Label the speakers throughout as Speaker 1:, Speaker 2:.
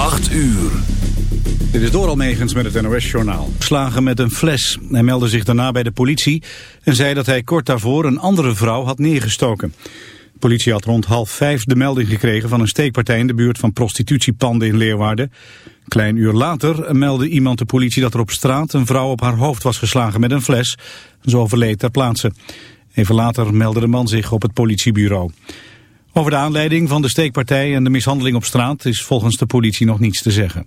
Speaker 1: 8 uur.
Speaker 2: Dit is Doral Megens met het NOS-journaal. Slagen met een fles. Hij meldde zich daarna bij de politie en zei dat hij kort daarvoor een andere vrouw had neergestoken. De politie had rond half vijf de melding gekregen van een steekpartij in de buurt van prostitutiepanden in Leeuwarden. Klein uur later meldde iemand de politie dat er op straat een vrouw op haar hoofd was geslagen met een fles. Zo overleed ter plaatse. Even later meldde de man zich op het politiebureau. Over de aanleiding van de steekpartij en de mishandeling op straat is volgens de politie nog niets te zeggen.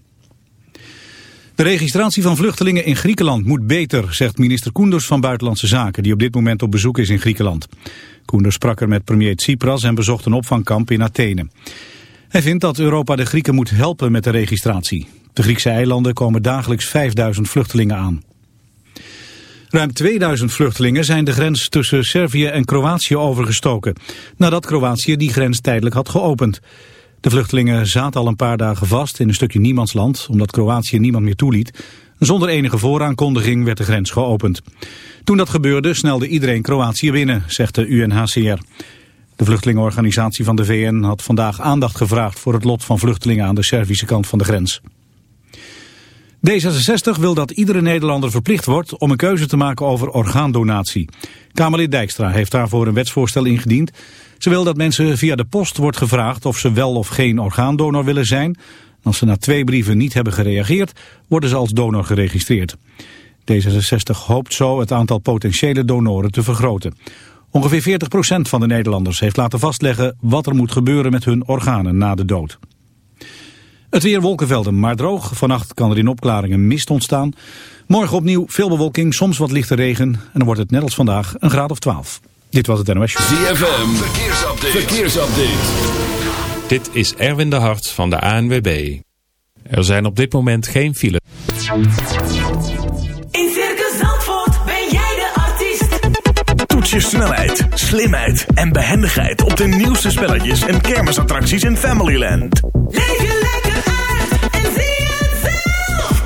Speaker 2: De registratie van vluchtelingen in Griekenland moet beter, zegt minister Koenders van Buitenlandse Zaken, die op dit moment op bezoek is in Griekenland. Koenders sprak er met premier Tsipras en bezocht een opvangkamp in Athene. Hij vindt dat Europa de Grieken moet helpen met de registratie. De Griekse eilanden komen dagelijks 5000 vluchtelingen aan. Ruim 2000 vluchtelingen zijn de grens tussen Servië en Kroatië overgestoken, nadat Kroatië die grens tijdelijk had geopend. De vluchtelingen zaten al een paar dagen vast in een stukje niemandsland, omdat Kroatië niemand meer toeliet. Zonder enige vooraankondiging werd de grens geopend. Toen dat gebeurde snelde iedereen Kroatië binnen, zegt de UNHCR. De vluchtelingenorganisatie van de VN had vandaag aandacht gevraagd voor het lot van vluchtelingen aan de Servische kant van de grens. D66 wil dat iedere Nederlander verplicht wordt om een keuze te maken over orgaandonatie. Kamerlid Dijkstra heeft daarvoor een wetsvoorstel ingediend. Ze wil dat mensen via de post wordt gevraagd of ze wel of geen orgaandonor willen zijn. Als ze na twee brieven niet hebben gereageerd, worden ze als donor geregistreerd. D66 hoopt zo het aantal potentiële donoren te vergroten. Ongeveer 40% van de Nederlanders heeft laten vastleggen wat er moet gebeuren met hun organen na de dood. Het weer wolkenvelden, maar droog. Vannacht kan er in opklaringen mist ontstaan. Morgen opnieuw veel bewolking, soms wat lichte regen. En dan wordt het net als vandaag een graad of 12. Dit was het NOS.
Speaker 1: ZFM, verkeersupdate. verkeersupdate.
Speaker 3: Dit is Erwin de Hart van de ANWB. Er zijn op dit moment geen files.
Speaker 4: In Circus Zandvoort ben jij de artiest.
Speaker 5: Toets je snelheid, slimheid en behendigheid op de nieuwste spelletjes en kermisattracties in Familyland.
Speaker 4: Leef je lekker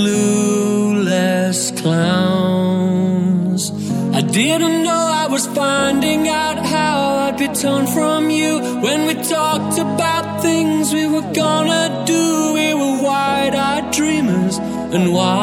Speaker 6: clueless clowns. I didn't know I was finding out how I'd be torn from you when we talked about things we were gonna do. We were wide eyed dreamers and
Speaker 7: wild.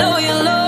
Speaker 7: it all you
Speaker 8: love.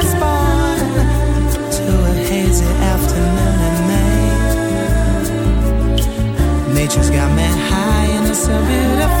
Speaker 9: She's got me high and it's so beautiful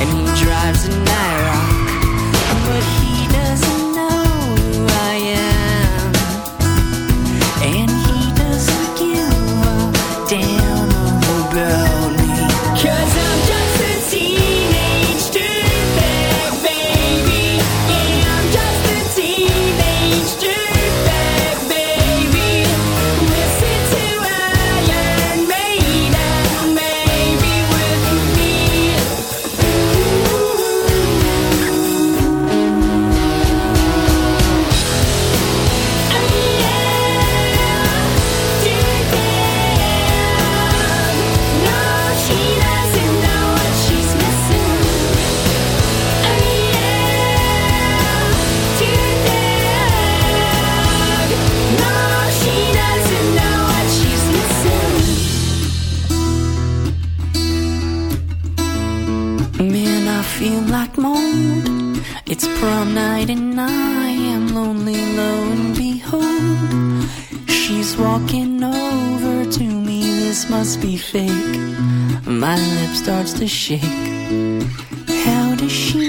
Speaker 10: and he drives an IROC. But he fake. My lip starts to shake. How does she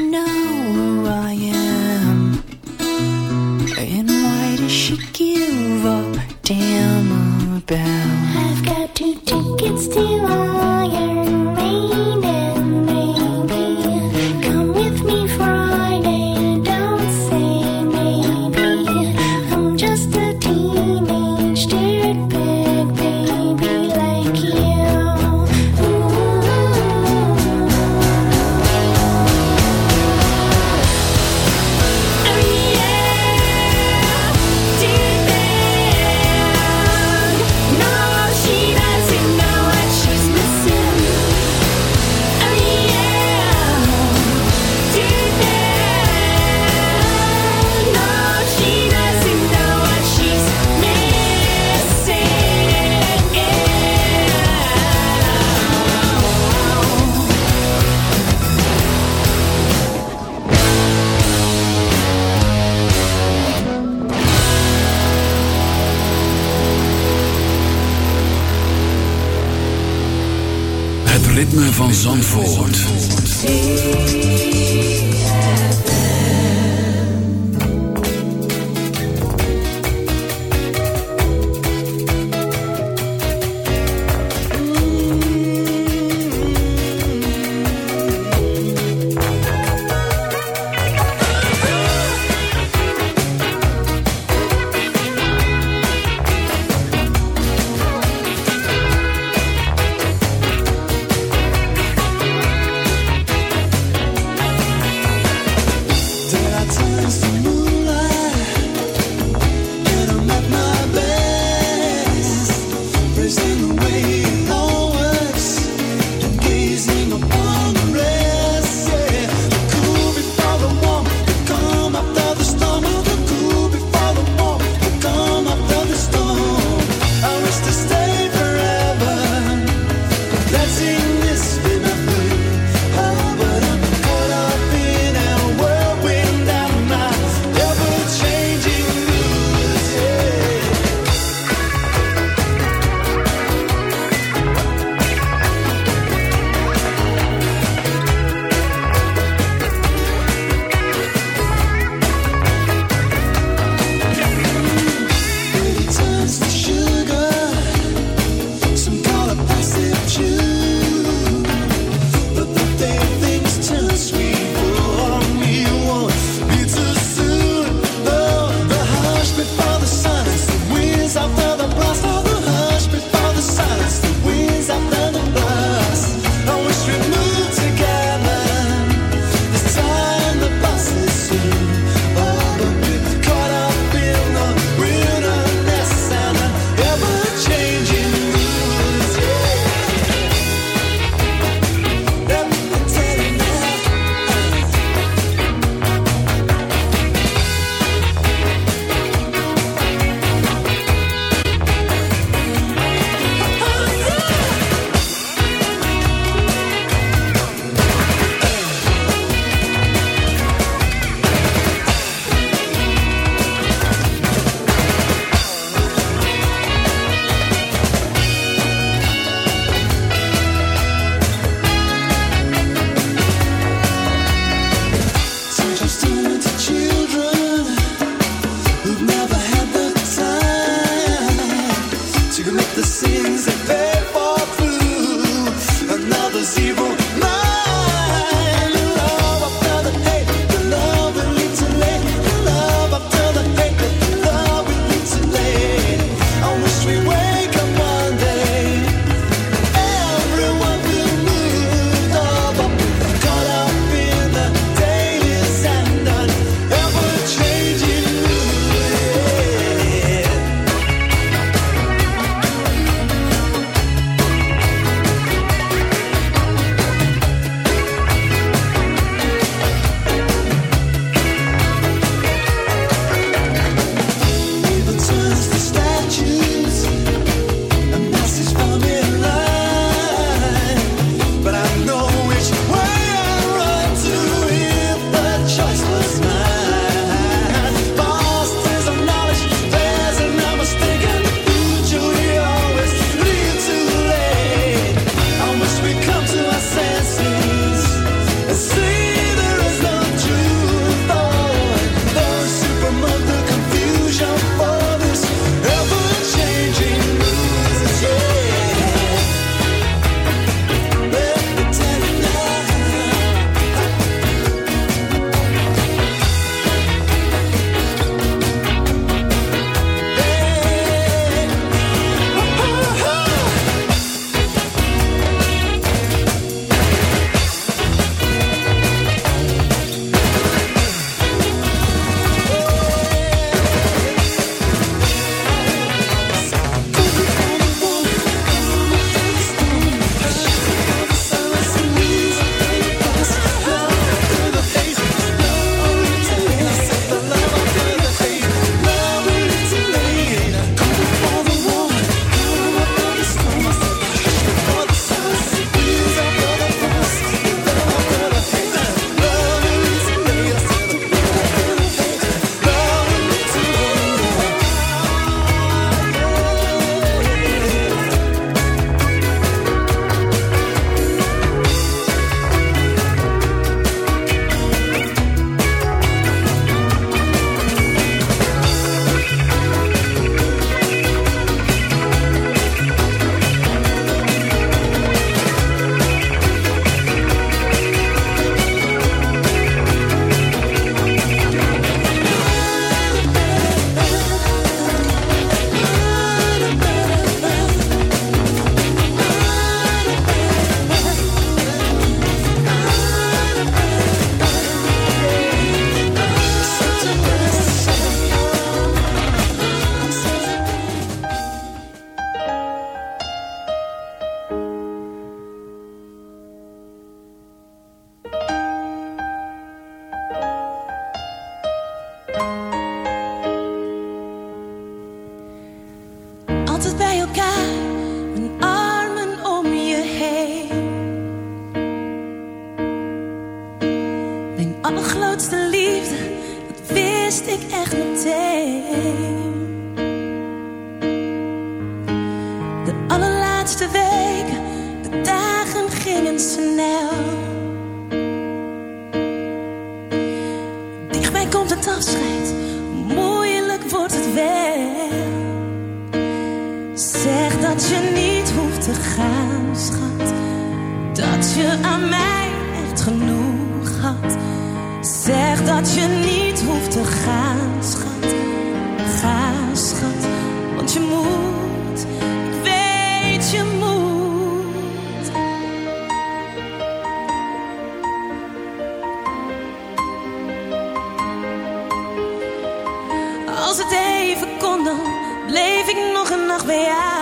Speaker 10: me out.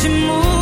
Speaker 10: 寂寞。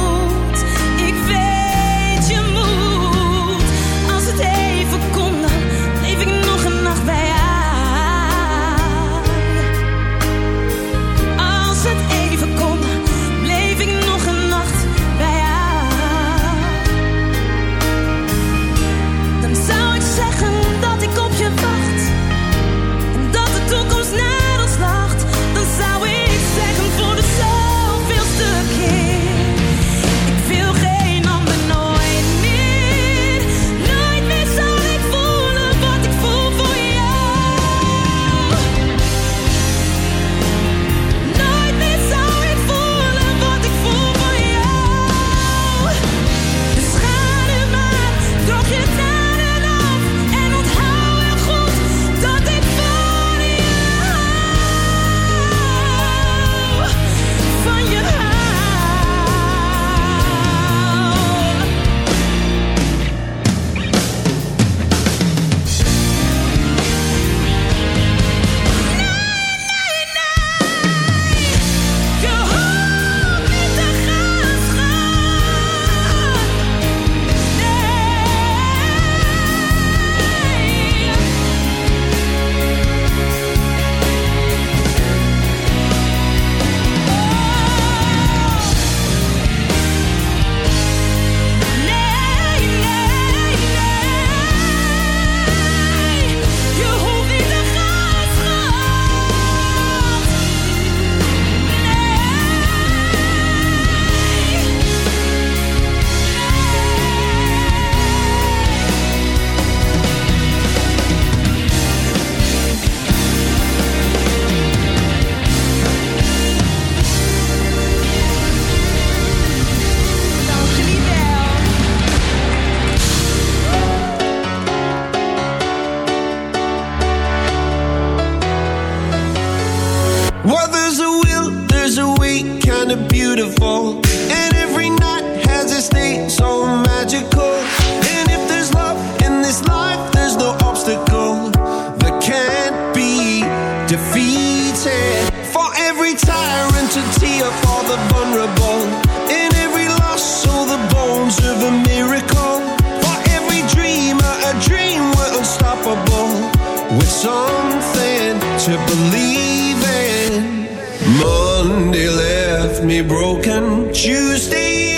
Speaker 10: all the vulnerable. In every loss, the bones of a miracle. For every dreamer, a dream unstoppable. With something to believe in. Monday left me broken. Tuesday.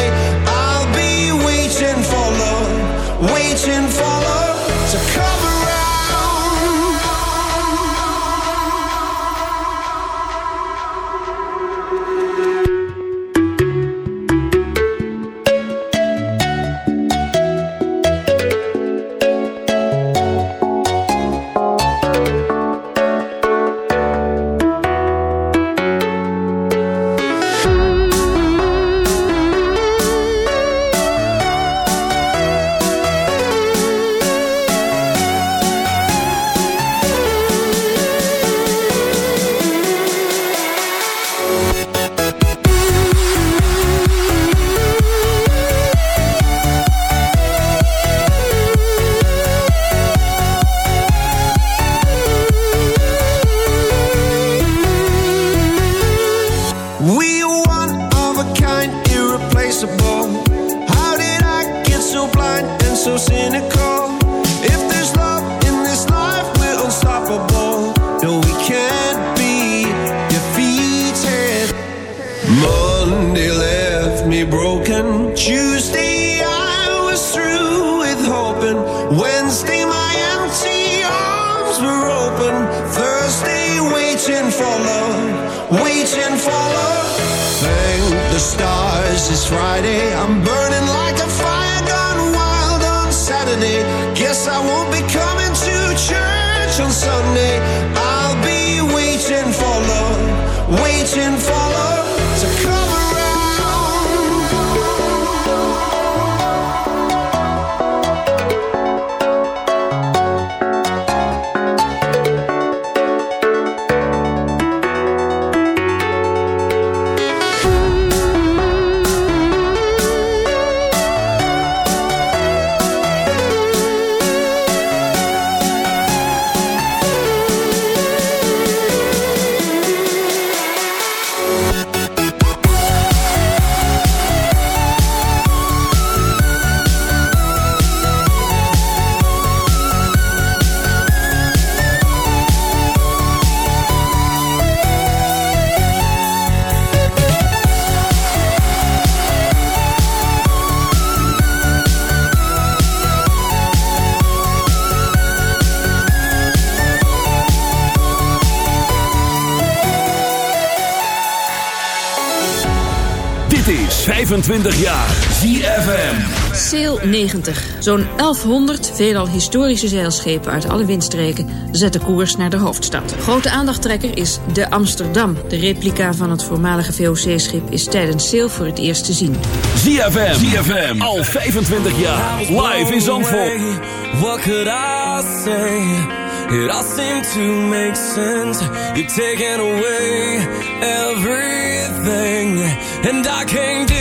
Speaker 11: Friday I'm
Speaker 1: 25 jaar. ZFM.
Speaker 12: Sail 90. Zo'n 1100 veelal historische zeilschepen uit alle windstreken zetten koers naar de hoofdstad. Grote aandachttrekker is de Amsterdam. De replica van het voormalige VOC-schip is tijdens Sail voor het eerst te zien.
Speaker 1: ZFM. ZFM. Al 25 jaar. Live in Zandvoort.
Speaker 7: What could I say? It all seemed to make sense. You're taking away everything, and I can't.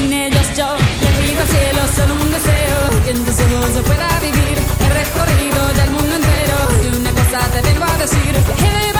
Speaker 13: cine yo Le pido cielo, solo un deseo. Que en tus ojos se pueda vivir He recorrido ya el mundo entero. Y una cosa te vengo a decir que